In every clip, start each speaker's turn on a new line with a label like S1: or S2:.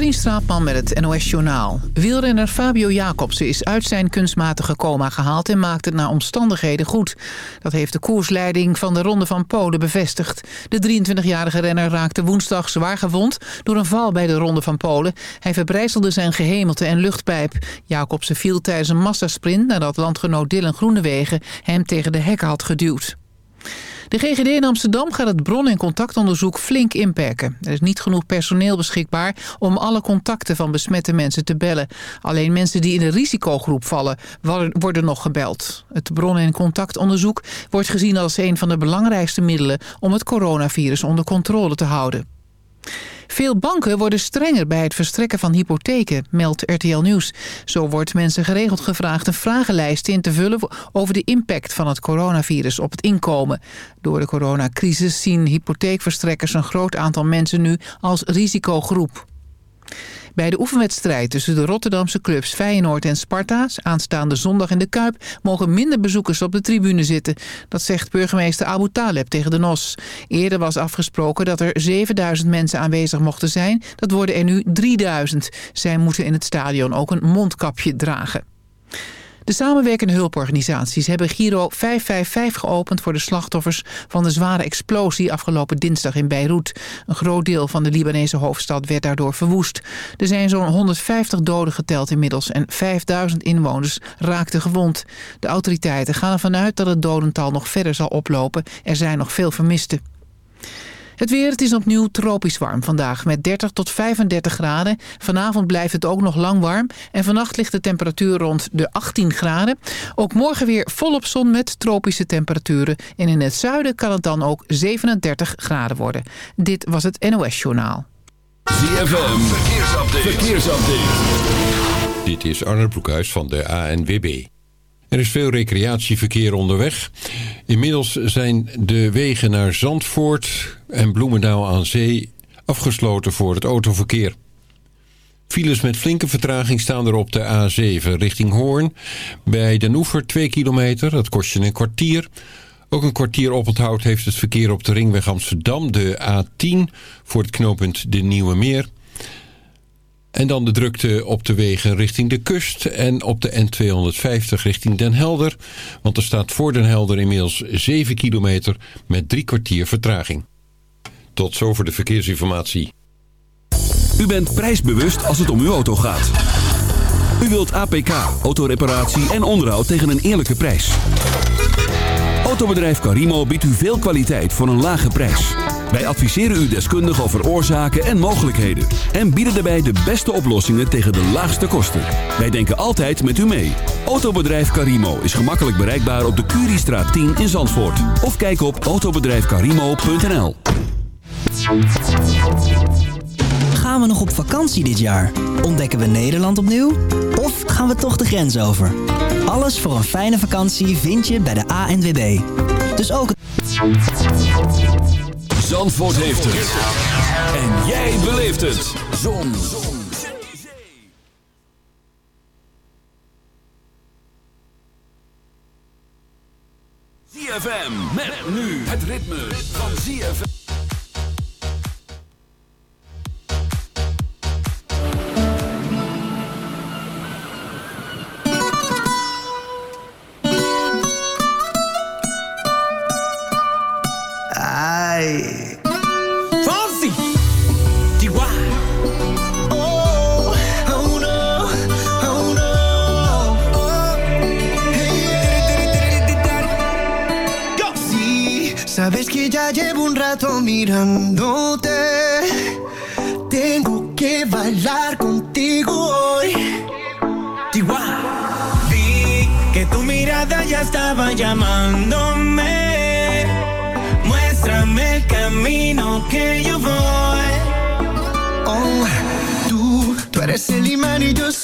S1: Katrien Straatman met het NOS Journaal. Wielrenner Fabio Jacobsen is uit zijn kunstmatige coma gehaald... en maakt het naar omstandigheden goed. Dat heeft de koersleiding van de Ronde van Polen bevestigd. De 23-jarige renner raakte woensdag zwaar gewond... door een val bij de Ronde van Polen. Hij verbrijzelde zijn gehemelte en luchtpijp. Jacobsen viel tijdens een massasprint... nadat landgenoot Dylan Groenewegen hem tegen de hekken had geduwd. De GGD in Amsterdam gaat het bron- en contactonderzoek flink inperken. Er is niet genoeg personeel beschikbaar om alle contacten van besmette mensen te bellen. Alleen mensen die in de risicogroep vallen worden nog gebeld. Het bron- en contactonderzoek wordt gezien als een van de belangrijkste middelen om het coronavirus onder controle te houden. Veel banken worden strenger bij het verstrekken van hypotheken, meldt RTL Nieuws. Zo wordt mensen geregeld gevraagd een vragenlijst in te vullen over de impact van het coronavirus op het inkomen. Door de coronacrisis zien hypotheekverstrekkers een groot aantal mensen nu als risicogroep. Bij de oefenwedstrijd tussen de Rotterdamse clubs Feyenoord en Sparta... aanstaande zondag in de Kuip... mogen minder bezoekers op de tribune zitten. Dat zegt burgemeester Abu Taleb tegen de NOS. Eerder was afgesproken dat er 7000 mensen aanwezig mochten zijn. Dat worden er nu 3000. Zij moeten in het stadion ook een mondkapje dragen. De samenwerkende hulporganisaties hebben Giro 555 geopend voor de slachtoffers van de zware explosie afgelopen dinsdag in Beirut. Een groot deel van de Libanese hoofdstad werd daardoor verwoest. Er zijn zo'n 150 doden geteld inmiddels en 5000 inwoners raakten gewond. De autoriteiten gaan ervan uit dat het dodental nog verder zal oplopen. Er zijn nog veel vermisten. Het weer, het is opnieuw tropisch warm vandaag met 30 tot 35 graden. Vanavond blijft het ook nog lang warm. En vannacht ligt de temperatuur rond de 18 graden. Ook morgen weer volop zon met tropische temperaturen. En in het zuiden kan het dan ook 37 graden worden. Dit was het NOS Journaal.
S2: ZFM, verkeersupdate. verkeersupdate. Dit is Arne Broekhuis van de ANWB. Er is veel recreatieverkeer onderweg. Inmiddels zijn de wegen naar Zandvoort en Bloemendaal aan Zee afgesloten voor het autoverkeer. Files met flinke vertraging staan er op de A7 richting Hoorn. Bij Den Oever 2 kilometer, dat kost je een kwartier. Ook een kwartier oponthoud heeft het verkeer op de ringweg Amsterdam, de A10... voor het knooppunt De Nieuwe Meer... En dan de drukte op de wegen richting de kust en op de N250 richting Den Helder. Want er staat voor Den Helder inmiddels 7 kilometer met drie kwartier vertraging. Tot zover de verkeersinformatie.
S3: U bent prijsbewust als het om uw auto gaat. U wilt APK, autoreparatie en onderhoud tegen een eerlijke prijs. Autobedrijf Carimo biedt u veel kwaliteit voor een lage prijs. Wij adviseren u deskundig over oorzaken en mogelijkheden. En bieden daarbij de beste oplossingen tegen de laagste kosten. Wij denken altijd met u mee. Autobedrijf Karimo is gemakkelijk bereikbaar op de Curiestraat 10 in Zandvoort. Of kijk op autobedrijfkarimo.nl
S4: Gaan we nog op vakantie dit jaar? Ontdekken we Nederland opnieuw? Of gaan we toch de grens over? Alles voor een fijne vakantie vind je bij de ANWB. Dus ook...
S2: Zandvoort heeft het. En jij beleeft het. Zon. ZFM met nu het ritme van ZFM.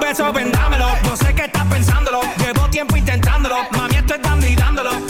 S5: beso, vendámelo. No
S6: sé qué estás pensándolo, llevo tiempo intentándolo. Mami, estoy dando y dándolo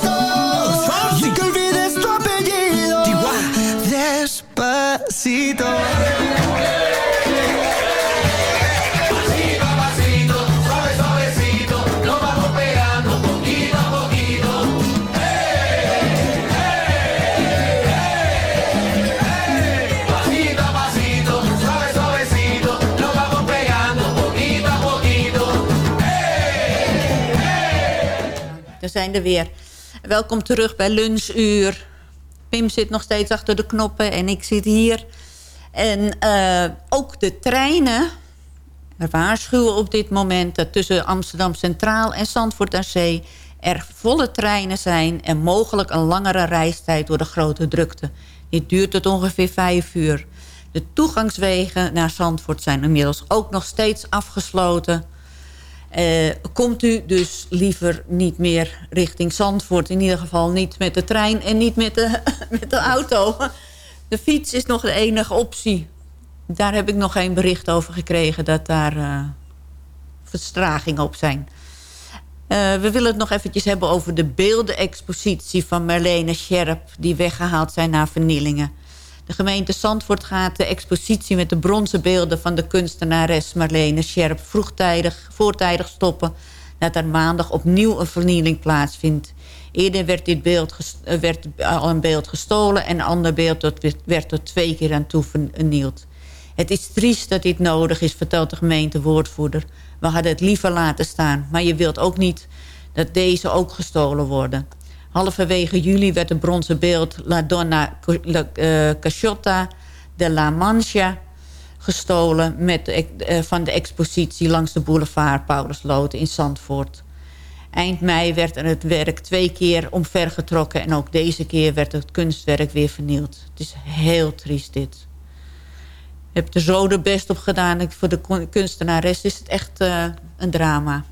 S5: Despacito.
S7: We zijn er weer. Welkom terug bij lunchuur. Pim zit nog steeds achter de knoppen en ik zit hier. En eh, ook de treinen waarschuwen op dit moment... dat tussen Amsterdam Centraal en Zandvoort aan Zee... er volle treinen zijn en mogelijk een langere reistijd door de grote drukte. Dit duurt tot ongeveer vijf uur. De toegangswegen naar Zandvoort zijn inmiddels ook nog steeds afgesloten... Eh, komt u dus liever niet meer richting Zandvoort. In ieder geval niet met de trein en niet met de, met de auto. De fiets is nog de enige optie. Daar heb ik nog geen bericht over gekregen... dat daar uh, op zijn. Uh, we willen het nog eventjes hebben over de beeldenexpositie... van Marlene Scherp, die weggehaald zijn na vernielingen. De gemeente Zandvoort gaat de expositie met de bronzen beelden... van de kunstenares Marlene Scherp vroegtijdig, voortijdig stoppen... dat er maandag opnieuw een vernieling plaatsvindt. Eerder werd, dit beeld werd al een beeld gestolen... en een ander beeld werd er twee keer aan toe vernield. Het is triest dat dit nodig is, vertelt de gemeentewoordvoerder. We hadden het liever laten staan, maar je wilt ook niet... dat deze ook gestolen worden... Halverwege juli werd een bronzen beeld La Donna Caciotta de la Mancha gestolen met van de expositie langs de boulevard Paulusloot in Zandvoort. Eind mei werd er het werk twee keer omvergetrokken... en ook deze keer werd het kunstwerk weer vernield. Het is heel triest dit. Ik heb er zo de best op gedaan. Voor de kunstenares is het echt uh, een drama.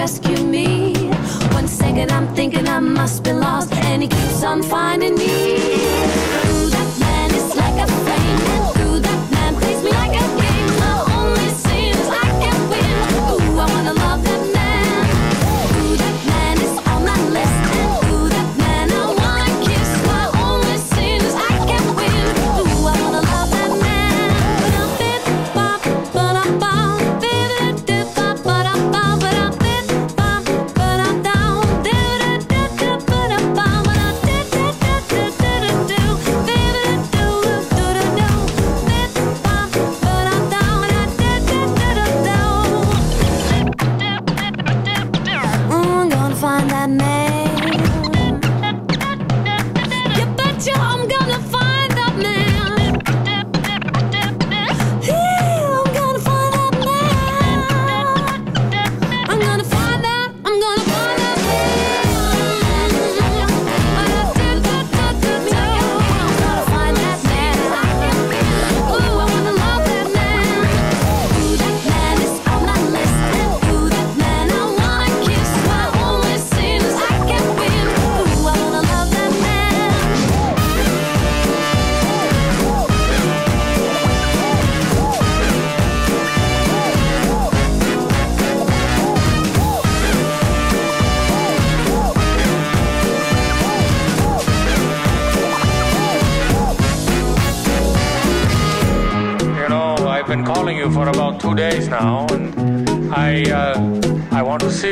S8: rescue me. One second I'm thinking I must be lost, and he keeps on finding me.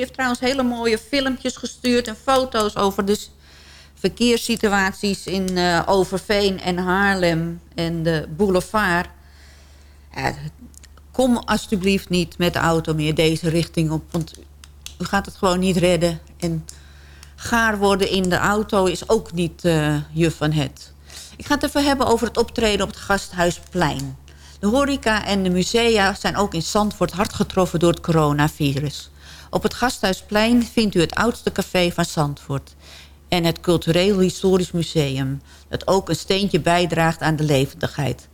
S7: Heeft trouwens hele mooie filmpjes gestuurd en foto's over de s- verkeerssituaties in eh, Overveen en Haarlem en de boulevard. Kom alsjeblieft niet met de auto meer deze richting op, want u gaat het gewoon niet redden. En gaar worden in de auto is ook niet juf van het. Ik ga het even hebben over het optreden op het Gasthuisplein. De horeca en de musea zijn ook in Zandvoort hard getroffen door het coronavirus. Op het Gasthuisplein vindt u het oudste café van Zandvoort. En het Cultureel Historisch Museum. Dat ook een steentje bijdraagt aan de levendigheid.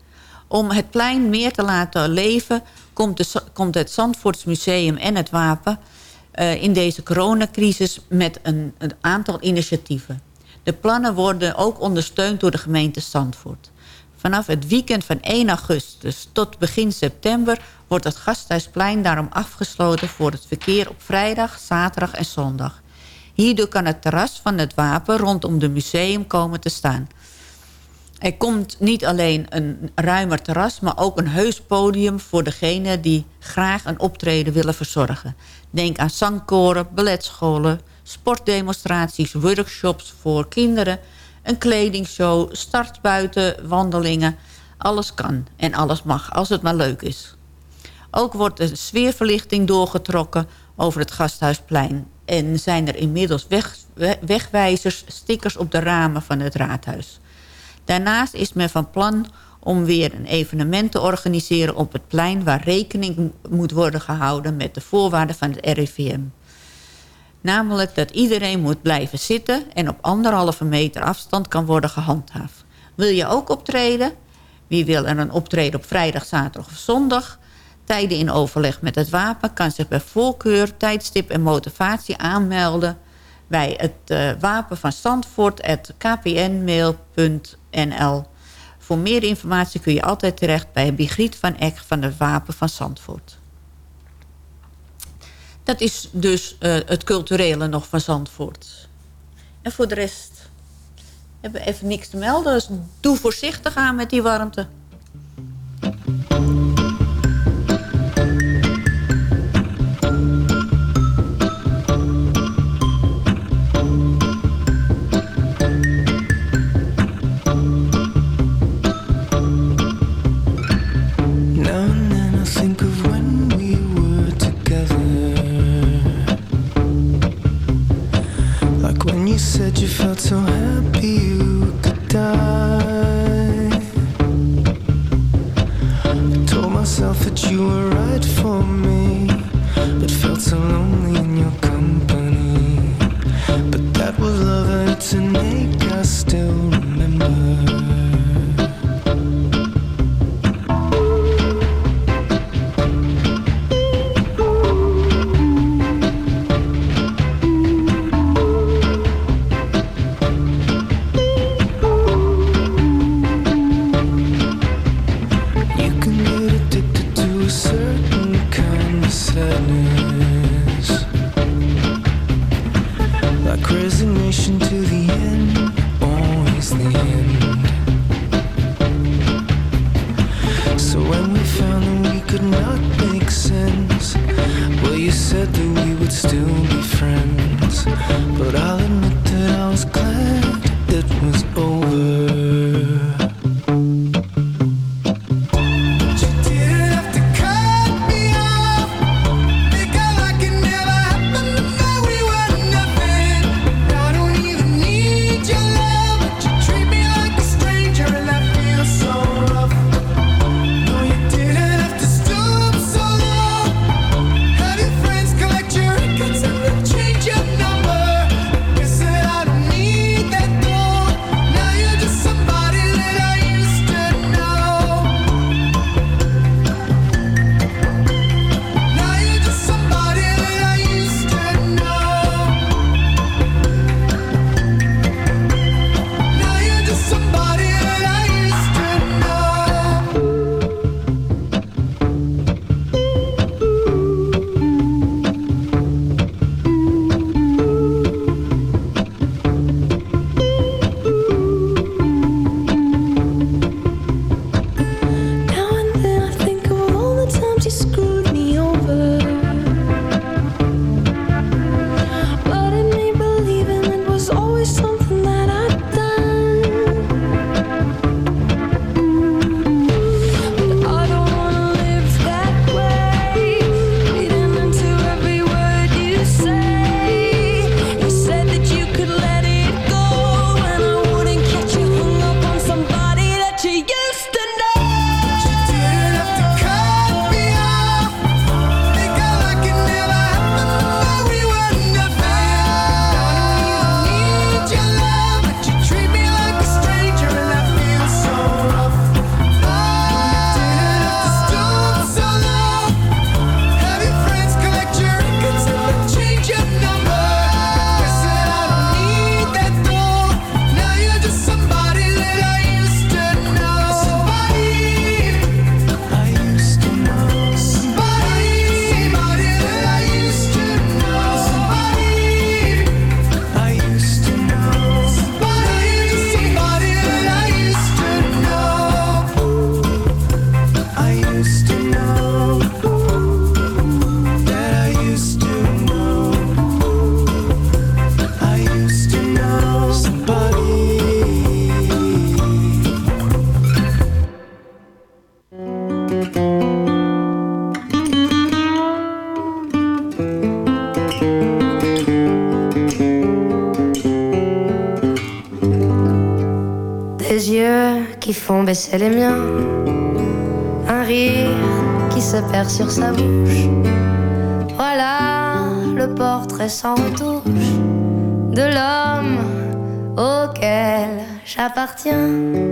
S7: Om het plein meer te laten leven... komt, de, komt het Zandvoorts Museum en het Wapen... eh, in deze coronacrisis met een, een aantal initiatieven. De plannen worden ook ondersteund door de gemeente Zandvoort. Vanaf het weekend van 1 augustus tot begin september... wordt het Gasthuisplein daarom afgesloten voor het verkeer op vrijdag, zaterdag en zondag. Hierdoor kan het terras van het wapen rondom de museum komen te staan. Er komt niet alleen een ruimer terras... maar ook een heus podium voor degenen die graag een optreden willen verzorgen. Denk aan zangkoren, balletscholen, sportdemonstraties... workshops voor kinderen, een kledingshow, start buiten, wandelingen. Alles kan en alles mag, als het maar leuk is. Ook wordt de sfeerverlichting doorgetrokken over het Gasthuisplein. En zijn er inmiddels weg, we- wegwijzers, stickers op de ramen van het raadhuis. Daarnaast is men van plan om weer een evenement te organiseren op het plein... waar rekening moet worden gehouden met de voorwaarden van het RIVM. Namelijk dat iedereen moet blijven zitten... en op anderhalve meter afstand kan worden gehandhaafd. Wil je ook optreden? Wie wil er een optreden op vrijdag, zaterdag of zondag? Tijden in overleg met het wapen kan zich bij voorkeur, tijdstip en motivatie aanmelden bij het eh, wapen van Zandvoort kpnmail.nl. Voor meer informatie kun je altijd terecht bij Bigriet van Eck van het wapen van Zandvoort. Dat is dus eh, het culturele nog van Zandvoort. En voor de rest hebben we even niks te melden. Dus doe voorzichtig aan met die warmte.
S9: Font baisser les miens. Un rire qui se perd sur sa bouche. Voilà le portrait sans retouche de l'homme auquel j'appartiens.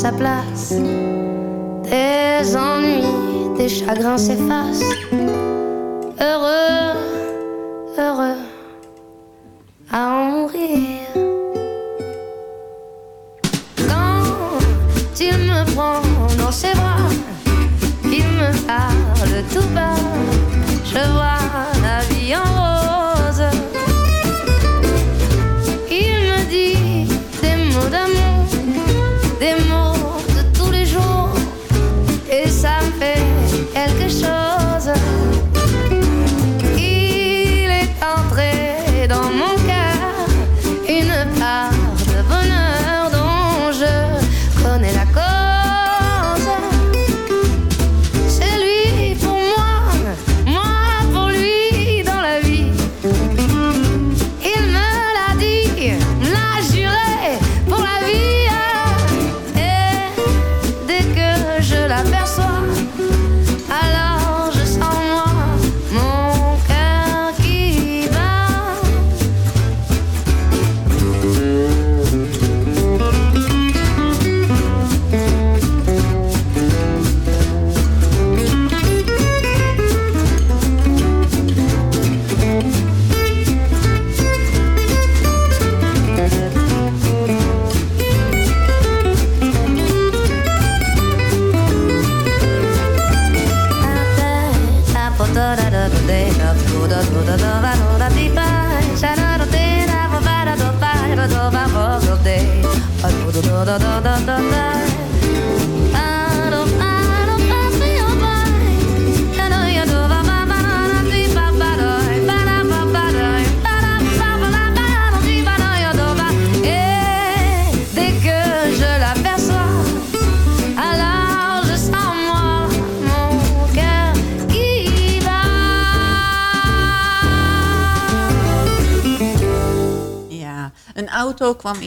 S9: Sa place. Des ennuis, des chagrins s'effacent.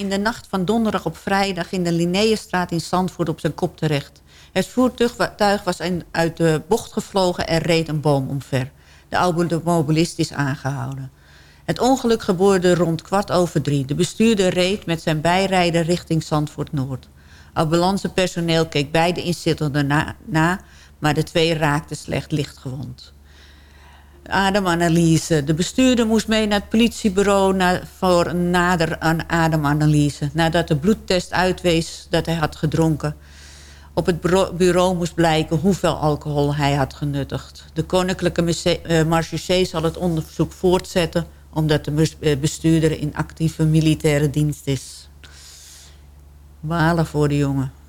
S7: In de nacht van donderdag op vrijdag... in de Linnaeusstraat in Zandvoort op zijn kop terecht. Het voertuig was uit de bocht gevlogen en reed een boom omver. De automobilist is aangehouden. Het ongeluk gebeurde rond kwart over drie. De bestuurder reed met zijn bijrijder richting Zandvoort-Noord. Ambulancepersoneel keek beide inzittenden na, na... maar de twee raakten slecht lichtgewond. Ademanalyse. De bestuurder moest mee naar het politiebureau voor een nader aan ademanalyse. Nadat de bloedtest uitwees dat hij had gedronken. Op het bureau- moest blijken hoeveel alcohol hij had genuttigd. De koninklijke marechaussee zal het onderzoek voortzetten... omdat de eh, bestuurder in actieve militaire dienst is. Balen voor de jongen.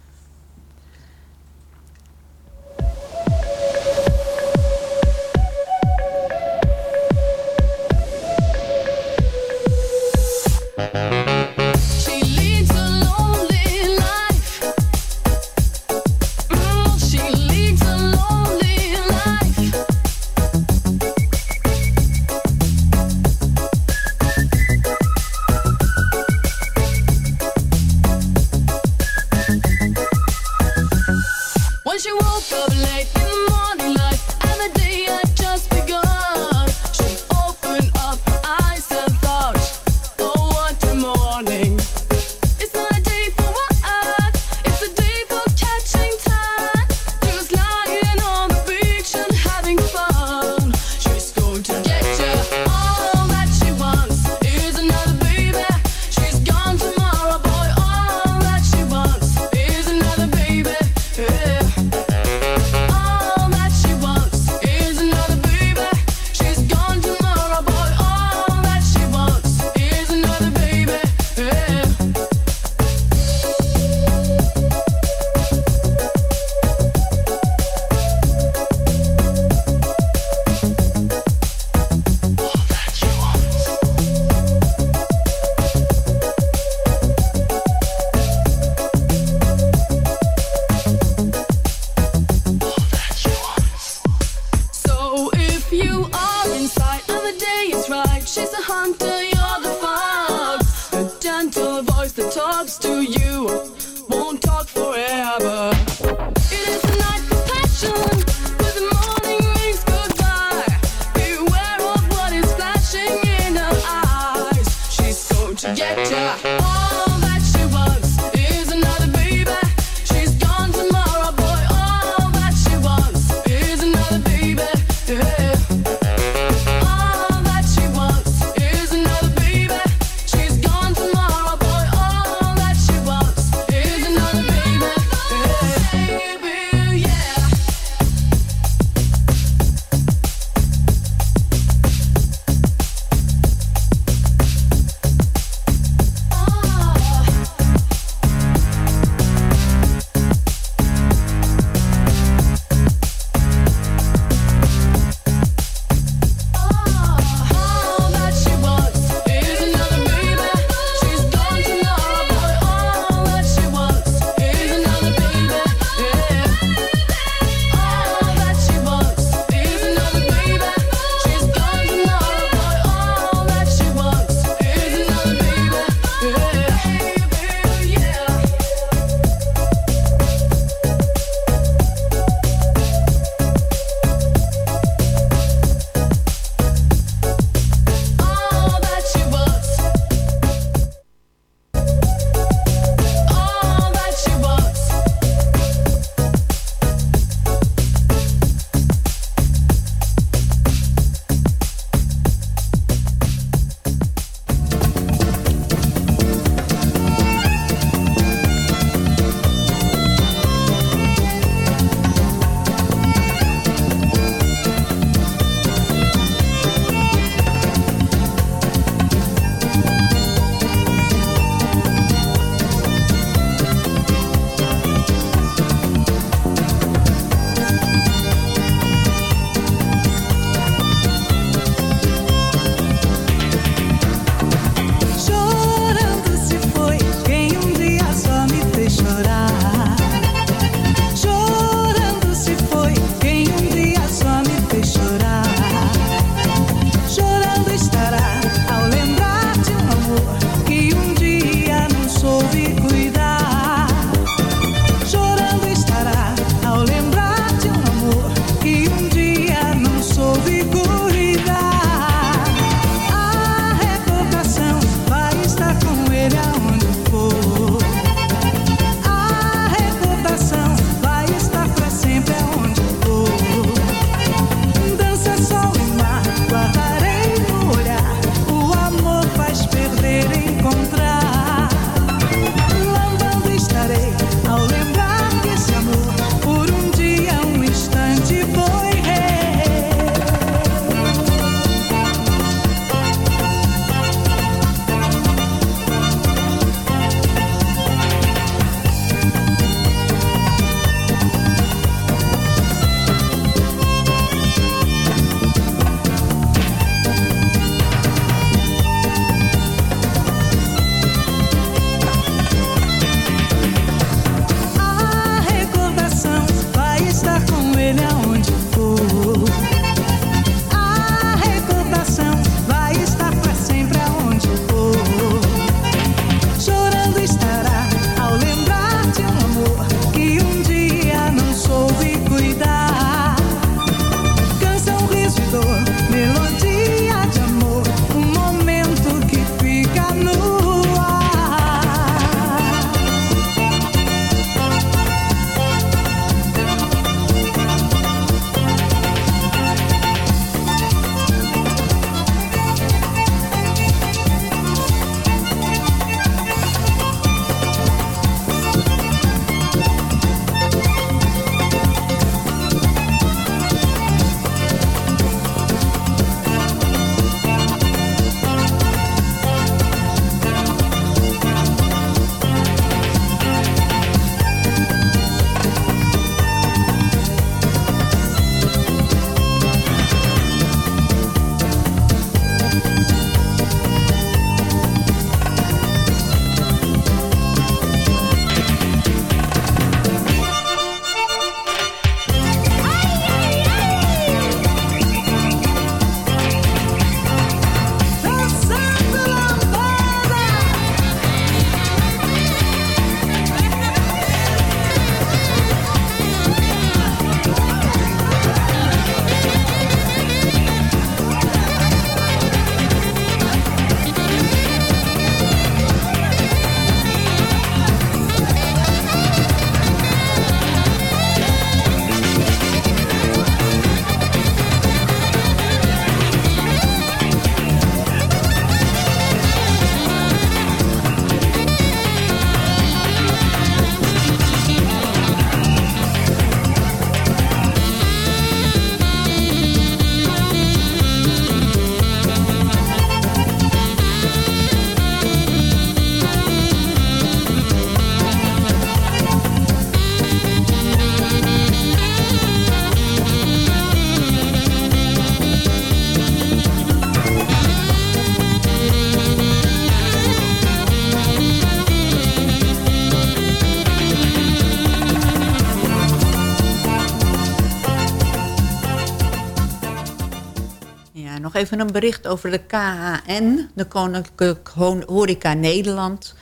S7: Nog even een bericht over de KHN, de Koninklijke Ho- Horeca Nederland.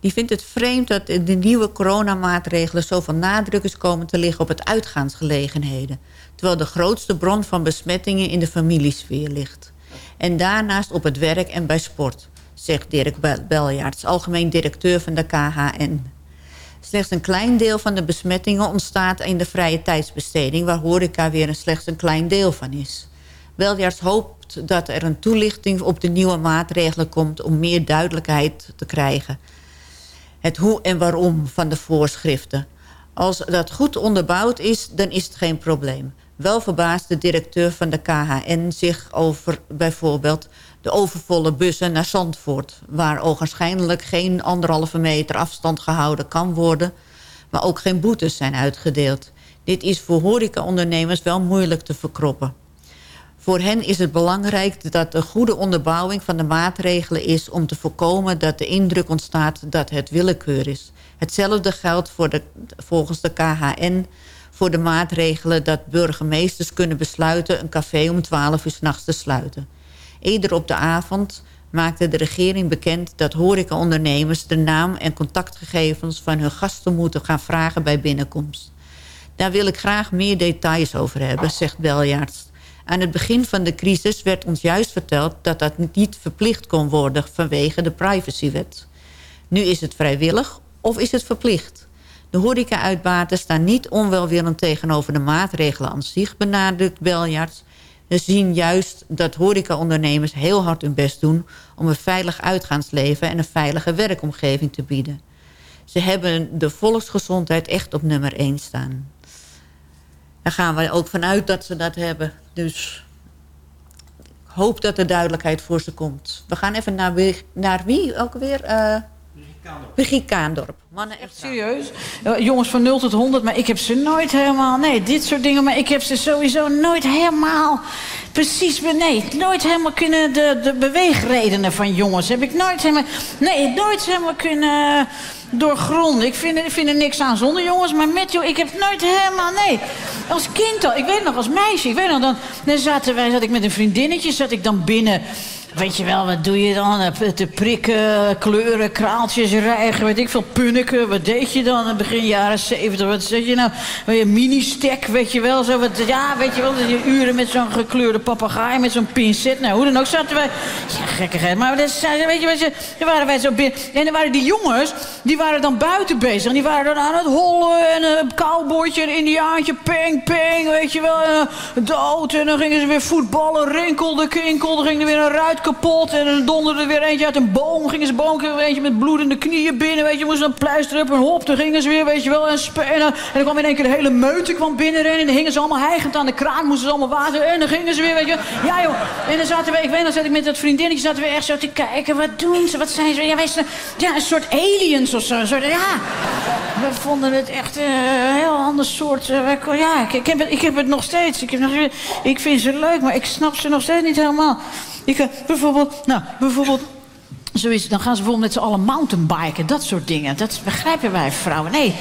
S7: Die vindt het vreemd dat de nieuwe coronamaatregelen zoveel nadruk is komen te liggen op het uitgaansgelegenheden. Terwijl de grootste bron van besmettingen in de familiesfeer ligt. En daarnaast op het werk en bij sport, zegt Dirk Bel- Beljaerts, algemeen directeur van de KHN. Slechts een klein deel van de besmettingen ontstaat in de vrije tijdsbesteding... waar horeca weer slechts een klein deel van is. Beljaerts hoopt dat er een toelichting op de nieuwe maatregelen komt... om meer duidelijkheid te krijgen. Het hoe en waarom van de voorschriften. Als dat goed onderbouwd is, dan is het geen probleem. Wel verbaast de directeur van de KHN zich over bijvoorbeeld de overvolle bussen naar Zandvoort... waar ogenschijnlijk geen anderhalve meter afstand gehouden kan worden... maar ook geen boetes zijn uitgedeeld. Dit is voor horecaondernemers wel moeilijk te verkroppen. Voor hen is het belangrijk dat er goede onderbouwing van de maatregelen is... om te voorkomen dat de indruk ontstaat dat het willekeur is. Hetzelfde geldt voor de, volgens de KHN voor de maatregelen... dat burgemeesters kunnen besluiten een café om 12 uur 's nachts te sluiten. Eerder op de avond maakte de regering bekend dat horecaondernemers... de naam en contactgegevens van hun gasten moeten gaan vragen bij binnenkomst. Daar wil ik graag meer details over hebben, zegt Beljaarts. Aan het begin van de crisis werd ons juist verteld... dat dat niet verplicht kon worden vanwege de privacywet. Nu is het vrijwillig of is het verplicht? De horeca-uitbaten staan niet onwelwillend tegenover de maatregelen aan zich... benadrukt Beljaarts. We zien juist dat horecaondernemers heel hard hun best doen... om een veilig uitgaansleven en een veilige werkomgeving te bieden. Ze hebben de volksgezondheid echt op nummer 1 staan. Daar gaan we ook vanuit dat ze dat hebben. Dus ik hoop dat er duidelijkheid voor ze komt. We gaan even naar, wie- naar wie ook weer? Eh Brigitte Kaandorp. Mannen echt
S10: Serieus? Jongens van 0 tot 100, maar ik heb ze nooit helemaal... Nee, dit soort dingen, maar ik heb ze sowieso nooit helemaal... Precies, nee, nooit helemaal kunnen... De, de beweegredenen van jongens heb ik nooit helemaal... Nee, nooit helemaal kunnen doorgronden. Ik vind, er- ik vind er niks aan zonder jongens, maar met jou... Ik heb nooit helemaal, nee. Als kind al, ik weet nog, als meisje... Ik weet nog, dan, dan zaten wij, zat ik met een vriendinnetje... zat ik dan binnen... Weet je wel, wat doe je dan? Te prikken, kleuren, kraaltjes rijgen, weet ik veel, punniken. Wat deed je dan in begin jaren zeventig? Wat zeg je nou? Je, mini-stek, weet je wel. Zo wat, ja, weet je wel, je uren met zo'n gekleurde papegaai, met zo'n pincet. Nou, hoe dan ook zaten wij... Ja, gekkigheid. Maar weet je, weet je, dan waren wij zo binnen. En dan waren die jongens, die waren dan buiten bezig. En die waren dan aan het hollen en een cowboytje, een indiaantje, peng, peng, weet je wel. En, eh, dood. En dan gingen ze weer voetballen, rinkelde, kinkelde, ging er weer een ruit kapot. En dan donderde er weer eentje uit een boom. Gingen ze boom, weer eentje met bloedende knieën binnen, weet je. Moesten een pleister op en hop, dan gingen ze weer, weet je wel. En, spe- en, dan- en dan kwam in één keer de hele meute kwam binnenrennen. En dan hingen ze allemaal hijgend aan de kraan, moesten ze allemaal water. En dan gingen ze weer, weet je. Ja joh. En dan zaten we, ik weet nog, zat ik met dat vriendinnetje, zaten we echt zo te kijken. Wat doen ze, wat zijn ze? Ja, weet ja een soort aliens of zo. Ja. We vonden het echt eh, een heel ander soort. eh, ja, ik, ik, heb het, ik heb het nog steeds. Ik, heb nog, ik vind ze leuk, maar ik snap ze nog steeds niet helemaal. Ik, eh, bijvoorbeeld, nou, bijvoorbeeld. Dan gaan ze bijvoorbeeld met z'n allen mountainbiken, dat soort dingen. Dat begrijpen wij vrouwen. Nee,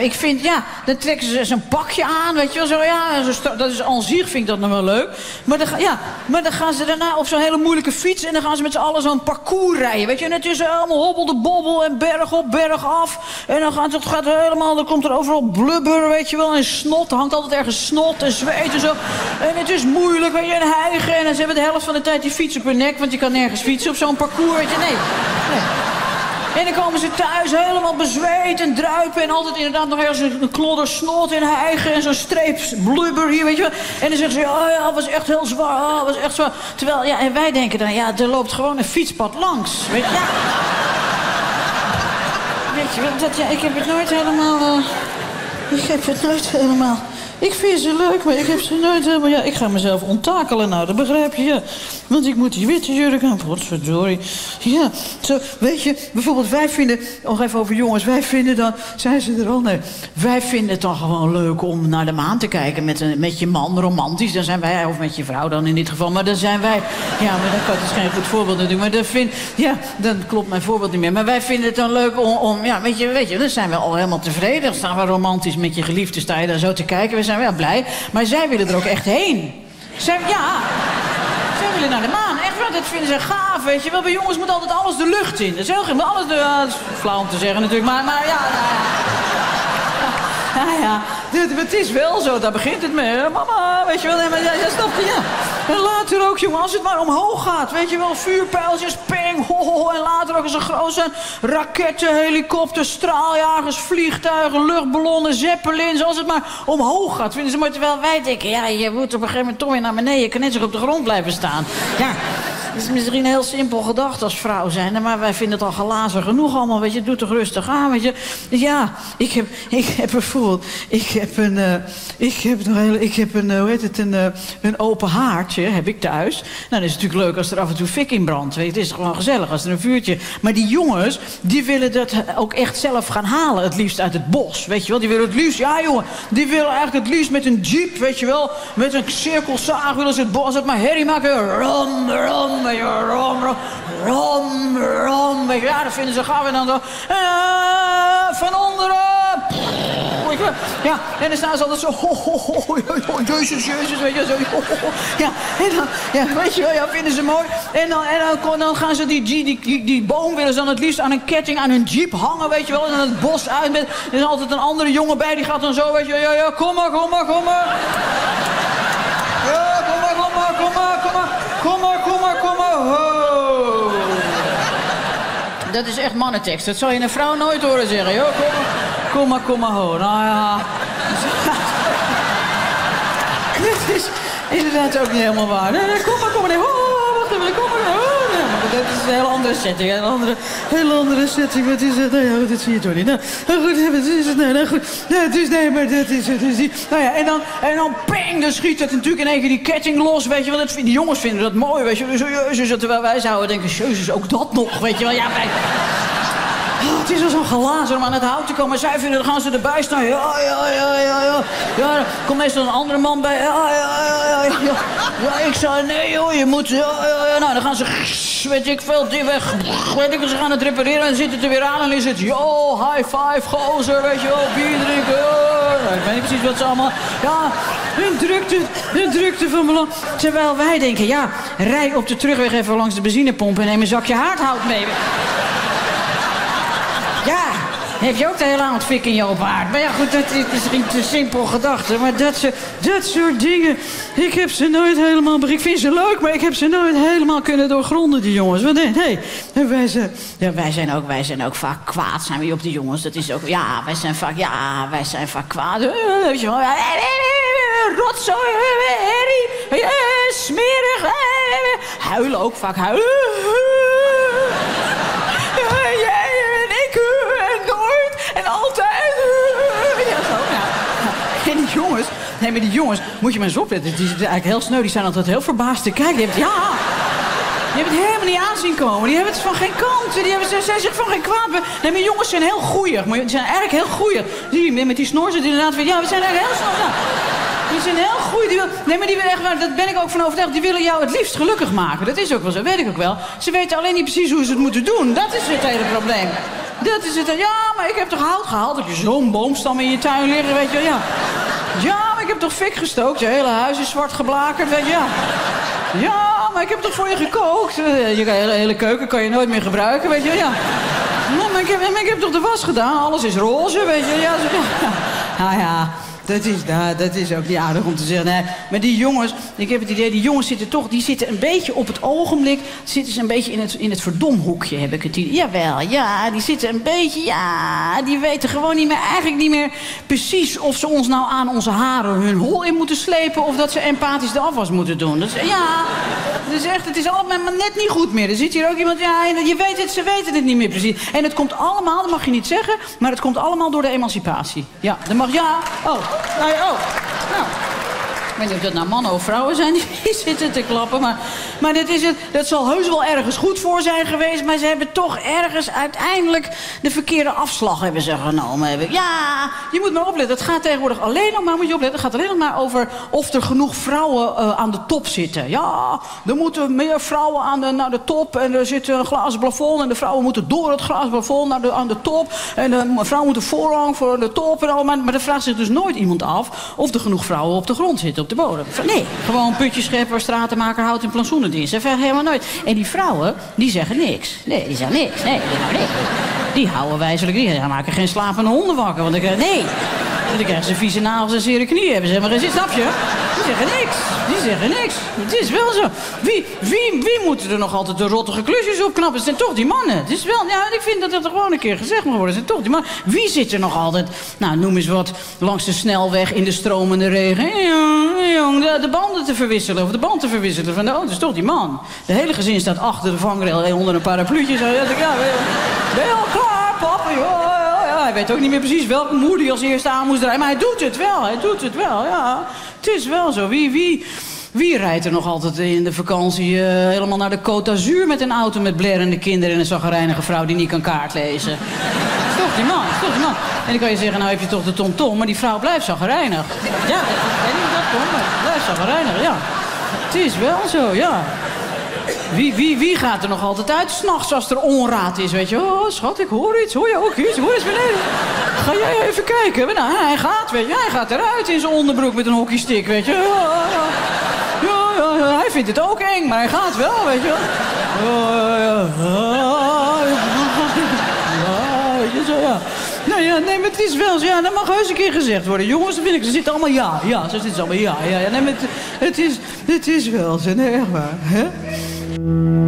S10: ik vind, ja, dan trekken ze zo'n pakje aan, weet je wel. Zo, ja, dat is aan zich, vind ik dat nog wel leuk. Maar dan, ja, maar dan gaan ze daarna op zo'n hele moeilijke fiets... en dan gaan ze met z'n allen zo'n parcours rijden, weet je. En het is allemaal hobbel de bobbel en berg op, berg af. En dan gaat het gaat helemaal, dan komt er overal blubber, weet je wel. En snot, hangt altijd ergens snot en zweet en zo. En het is moeilijk, weet je, en hijgen. En ze hebben de helft van de tijd die fiets op hun nek... want je kan nergens fietsen op zo'n parcours, weet je. Nee, nee. En dan komen ze thuis helemaal bezweet en druipen... en altijd inderdaad nog ergens een, klodder snot en hijgen... en zo'n streep blubber hier, weet je wel. En dan zeggen ze, oh ja, het was echt heel zwaar, oh, het was echt zwaar. Terwijl, ja, en wij denken dan, ja, er loopt gewoon een fietspad langs. Weet je, ja. Weet je dat, ja, ik heb het nooit helemaal... eh, ik heb het nooit helemaal... Ik vind ze leuk, maar ik heb ze nooit helemaal... Ja, ik ga mezelf onttakelen nou, dat begrijp je, ja. Want ik moet die witte jurk aan, potverdorie. Ja, zo, weet je, bijvoorbeeld wij vinden... Nog even over jongens, wij vinden dan... Zijn ze er al? Nee. Wij vinden het dan gewoon leuk om naar de maan te kijken met, een, met je man, romantisch. Dan zijn wij, of met je vrouw dan in dit geval. Maar dan zijn wij... Ja, maar dat kan is geen goed voorbeeld natuurlijk. Maar dat vind... Ja, dan klopt mijn voorbeeld niet meer. Maar wij vinden het dan leuk om... om ja, weet je, weet je, dan zijn we al helemaal tevreden. Dan staan we romantisch met je geliefde, sta je daar zo te kijken. Zijn wel blij. Maar zij willen er ook echt heen. Zij, ja... Zij willen naar de maan. Echt waar, dat vinden ze gaaf, weet je wel. Bij jongens moet altijd alles de lucht in. Dat is heel gek. Alles de, is flauw om te zeggen natuurlijk. Maar, maar ja, nou ja. Ja, dit, het is wel zo, daar begint het mee. Mama, weet je wel, maar ja, snap ja. En later ook, jongen, als het maar omhoog gaat, weet je wel, vuurpijltjes, peng, ho, ho. En later ook als er groot zijn, raketten, helikopters, straaljagers, vliegtuigen, luchtballonnen, zeppelins. Als het maar omhoog gaat, vinden ze mooi. Terwijl wij denken, ja, je moet op een gegeven moment toch weer naar beneden. Je kan net zo op de grond blijven staan. Ja. Het is misschien heel simpel gedacht als vrouw zijn, maar wij vinden het al glazen genoeg allemaal. Weet je, doe toch rustig aan, weet je. Ja, ik heb, ik heb bijvoorbeeld, ik heb een, eh, ik heb nog heel, ik heb een, eh, hoe heet het, een, eh, een open haartje, heb ik thuis. Nou, dat is natuurlijk leuk als er af en toe fik in brandt. Weet je, het is gewoon gezellig als er een vuurtje. Maar die jongens, die willen dat ook echt zelf gaan halen, het liefst uit het bos, weet je wel. Die willen het liefst, ja jongen, die willen eigenlijk het liefst met een jeep, weet je wel, met een cirkelzaag willen ze het bos, het maar herrie maken, rom, rom, rom, rom, rom, ja, dat vinden ze gaaf en dan zo, eh, van onderen, ja, en dan staan ze altijd zo, ho, ho, ho, jezus, jezus, weet je, ho, ho, ja, en dan, ja, weet je wel, ja, vinden ze mooi, en dan, en dan, dan gaan ze die, die, die, die, die boom willen ze dan het liefst aan een ketting aan hun jeep hangen, weet je wel, en dan het bos uit met, er is altijd een andere jongen bij, die gaat dan zo, weet je, ja, ja, kom maar, kom maar, kom maar. Ja, kom maar, kom maar, kom maar, kom maar, kom maar, kom maar, kom maar, ho. Dat is echt mannentekst. Dat zal je een vrouw nooit horen zeggen. Joh, kom maar, kom maar, kom maar, ho. Nou ja. Dit is inderdaad ook niet helemaal waar. Nee, nee, kom maar, kom maar. Nee, ho, Dat is een hele andere setting. Een andere, hele andere setting. Wat is het? Nou ja, dat zie je toch niet. Nou, goed, wat is het? Nou, nou goed. Nou, het is, nee, maar dat is het. Dus die, nou ja, en dan, en dan ping, dan schiet het natuurlijk in één keer die ketting los. Weet je wel, dat, die jongens vinden dat mooi. Weet je jezus, terwijl wij zouden denken, jezus, ook dat nog. Weet je wel, ja, wij... Oh, het is al zo'n glazen om aan het hout te komen. Zij vinden, dan gaan ze erbij staan. Ja, ja, ja, ja, ja. Ja, er komt meestal een andere man bij. Ja, ja, ja, ja, ja. Ik zei, nee joh, je moet... Ja, ja, ja. Nou, dan gaan ze, weet ik veel, die weg. Weet ik, ze gaan het repareren en zitten er weer aan. En dan is het, yo, high five, gozer, weet je wel, bier drinken. ja. Ik weet niet precies wat ze allemaal... Ja, hun drukte, hun drukte van belang. Terwijl wij denken, ja, rij op de terugweg even langs de benzinepomp en neem een zakje haardhout mee. Heb je ook de hele avond fik in je open haard. Maar ja, goed, dat is misschien te simpel gedachte. Maar dat, ze, dat soort dingen, ik heb ze nooit helemaal... Ik vind ze leuk, maar ik heb ze nooit helemaal kunnen doorgronden, die jongens. Want nee, nee wij, zijn, ja, wij, zijn ook, wij zijn ook vaak kwaad, zijn we op die jongens. Dat is ook, ja, wij zijn vaak, ja, wij zijn vaak kwaad. Eh, eh, eh, eh, rotzooi, eh, eh, herrie, eh, smerig. eh, eh, eh. Huilen ook vaak, huilen. nee, maar die jongens, moet je maar eens opletten. Die zijn eigenlijk heel sneu, die zijn altijd heel verbaasd te kijken. Die hebben, ja, die hebben het helemaal niet aanzien komen. Die hebben het van geen kant. Die hebben, ze zijn zich van geen kwaad. Nee, maar jongens zijn heel goeie. Maar die zijn eigenlijk heel goeie. Zie je, met die snor zit inderdaad weer. Ja, we zijn eigenlijk heel snel. Die zijn heel goed. Die nee, maar die willen echt, waar, daar ben ik ook van overtuigd. Die willen jou het liefst gelukkig maken. Dat is ook wel zo, weet ik ook wel. Ze weten alleen niet precies hoe ze het moeten doen. Dat is het hele probleem. Dat is het. Ja, maar ik heb toch hout gehaald? Heb je zo'n boomstam in je tuin liggen, weet je wel? Ja. Ja, ik heb toch fik gestookt? Je hele huis is zwart geblakerd, weet je? Ja. Ja, maar ik heb toch voor je gekookt? Eh, Je hele, keuken kan je nooit meer gebruiken, weet je? Ja. Maar ik, heb, maar ik heb toch de was gedaan? Alles is roze, weet je? Ja, ja. Ja, dat is, nou, dat is ook niet aardig om te zeggen. Maar die jongens, ik heb het idee, die jongens zitten toch... die zitten een beetje op het ogenblik... zitten ze een beetje in het, in het verdomhoekje, heb ik het idee. Jawel, ja, die zitten een beetje... ja, die weten gewoon niet meer, eigenlijk niet meer precies... of ze ons nou aan onze haren hun hol in moeten slepen... of dat ze empathisch de afwas moeten doen. Dat is, ja, is echt, het is allemaal net niet goed meer. Er zit hier ook iemand, ja, je weet het, ze weten het niet meer precies. En het komt allemaal, dat mag je niet zeggen... maar het komt allemaal door de emancipatie. Ja, dat mag, ja, oh, nou ja, oh, nou... Ik weet niet of dat nou mannen of vrouwen zijn die zitten te klappen. Maar, maar dit is het, dat zal heus wel ergens goed voor zijn geweest. Maar ze hebben toch ergens uiteindelijk de verkeerde afslag hebben genomen. Ja, je moet maar opletten. Het gaat tegenwoordig alleen nog maar, moet je opletten, het gaat alleen nog maar over of er genoeg vrouwen eh, aan de top zitten. Ja, er moeten meer vrouwen aan de, naar de top. En er zit een glazen plafond. En de vrouwen moeten door het glazen plafond naar de, aan de top. En de vrouwen moeten voorrang voor de top. En al, maar, maar er vraagt zich dus nooit iemand af of er genoeg vrouwen op de grond zitten. Op de bodem. Nee, gewoon putjeschepper, stratenmaker, hout en plantsoenendienst. Dat helemaal nooit. En die vrouwen, die zeggen niks. Nee, die zeggen niks. Nee, die houden niks. Die houden wijzelijk niet. Die maken geen slapende honden wakker. Want krijg nee. Dan krijgen ze vieze nagels en zere knieën. Hebben ze geen zin, snap je? Die zeggen niks. Die zeggen niks. Het is wel zo. Wie, wie, wie moeten er nog altijd de rottige klusjes opknappen? Het zijn toch die mannen. Het is wel, ja, ik vind dat het er gewoon een keer gezegd mag worden. Het zijn toch die mannen. Wie zit er nog altijd, nou noem eens wat, langs de snelweg in de stromende regen. Jong, de, de banden te verwisselen of de band te verwisselen van de auto. Dat is toch die man. De hele gezin staat achter de vangrail onder een parapluutje. Ja, ben je- al Hij weet ook niet meer precies welke moeder hij als eerste aan moest draaien. Maar hij doet het wel, hij doet het wel, ja. Het is wel zo. Wie, wie, wie rijdt er nog altijd in de vakantie eh, helemaal naar de Côte d'Azur... met een auto met blerende kinderen en een zaggerijnige vrouw die niet kan kaart lezen? Dat toch die man, dat toch die man. En dan kan je zeggen, nou heb je toch de tom-tom, maar die vrouw blijft zaggerijnig. Ja, niet hoe dat komt, blijft zaggerijnig, ja. Het is wel zo, ja. Wie, wie, wie gaat er nog altijd uit s'nachts als er onraad is, weet je? Oh, schat, ik hoor iets. Hoor je ook iets? Hoor eens beneden. Ga jij even kijken? Nou, hij gaat, weet je. Hij gaat eruit in zijn onderbroek met een hockeystick, weet je. Ja, ja. Hij vindt het ook eng, maar hij gaat wel, weet je. Ja. Nou ja, nee, maar het is wel. Ja, dat mag heus een keer gezegd worden. Jongens, dan vind ik, ze zitten allemaal ja. Ja, ze zitten allemaal ja. Ja, ja. Nee, maar het, het, is, het is wel zo. Nee, echt waar. Hè?
S11: Música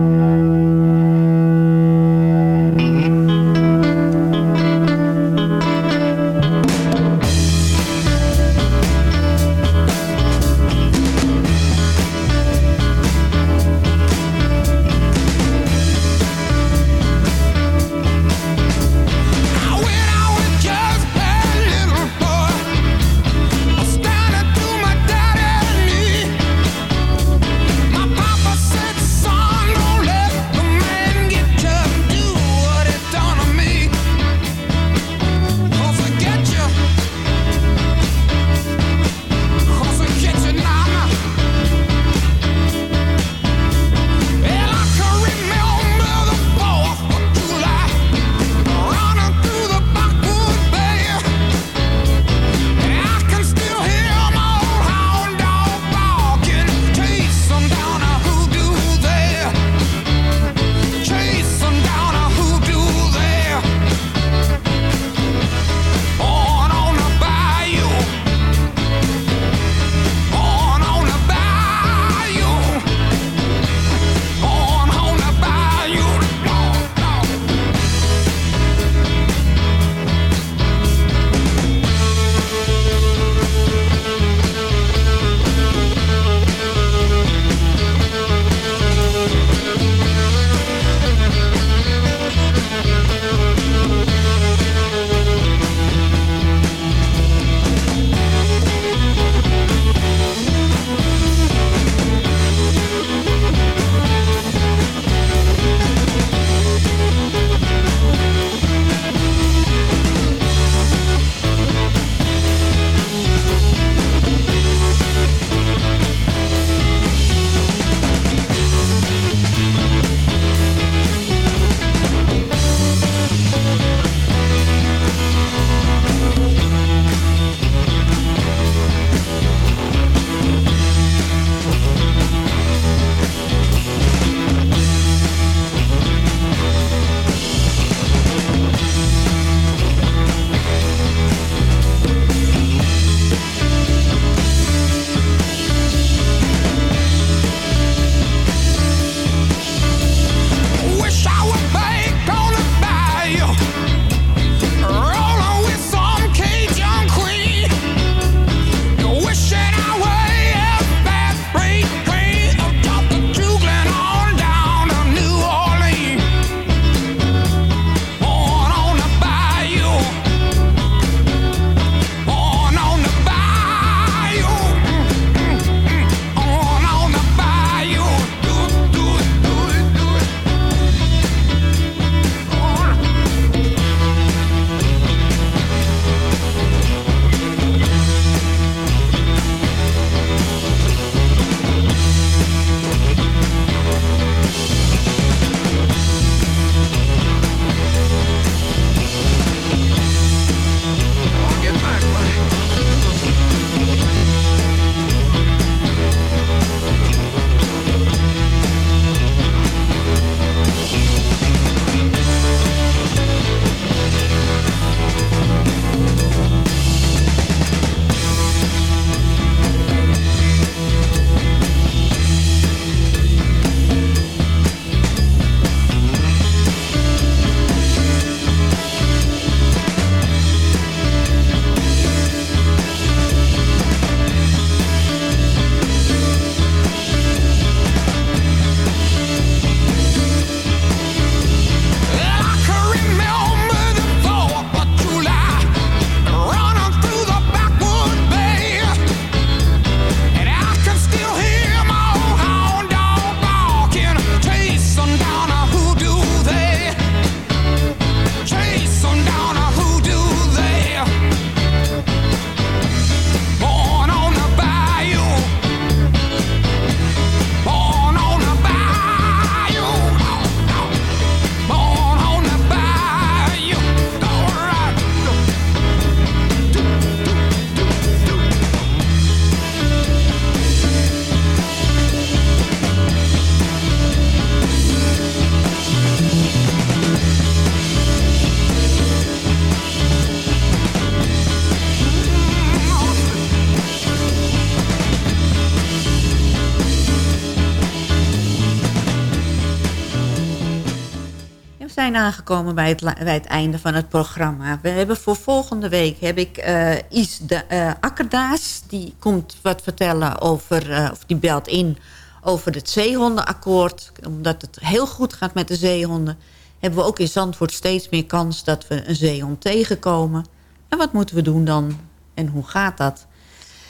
S7: zijn aangekomen bij het, einde van het programma. We hebben voor volgende week heb ik eh, Is de, eh, Akkerdaas. Die komt wat vertellen over, eh, of die belt in over het zeehondenakkoord. Omdat het heel goed gaat met de zeehonden. Hebben we ook in Zandvoort steeds meer kans dat we een zeehond tegenkomen. En wat moeten we doen dan? En hoe gaat dat?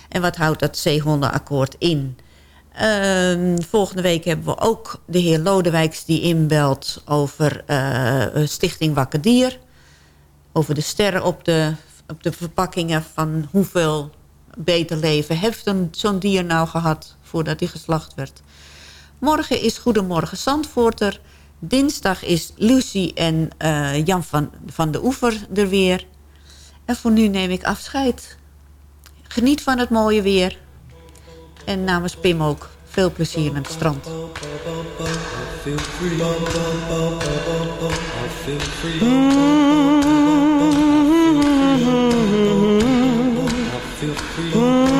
S7: En wat houdt dat zeehondenakkoord in? Ehm, volgende week hebben we ook de heer Lodewijks die inbelt over eh, Stichting Wakker Dier. Over de sterren op de, op de verpakkingen van hoeveel beter leven heeft zo'n dier nou gehad voordat hij geslacht werd. Morgen is Goedemorgen Zandvoorter. Dinsdag is Lucie en eh, Jan van, van de Oever er weer. En voor nu neem ik afscheid. Geniet van het mooie weer. En namens Pim ook. Veel plezier met het strand.
S12: when